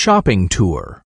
shopping tour.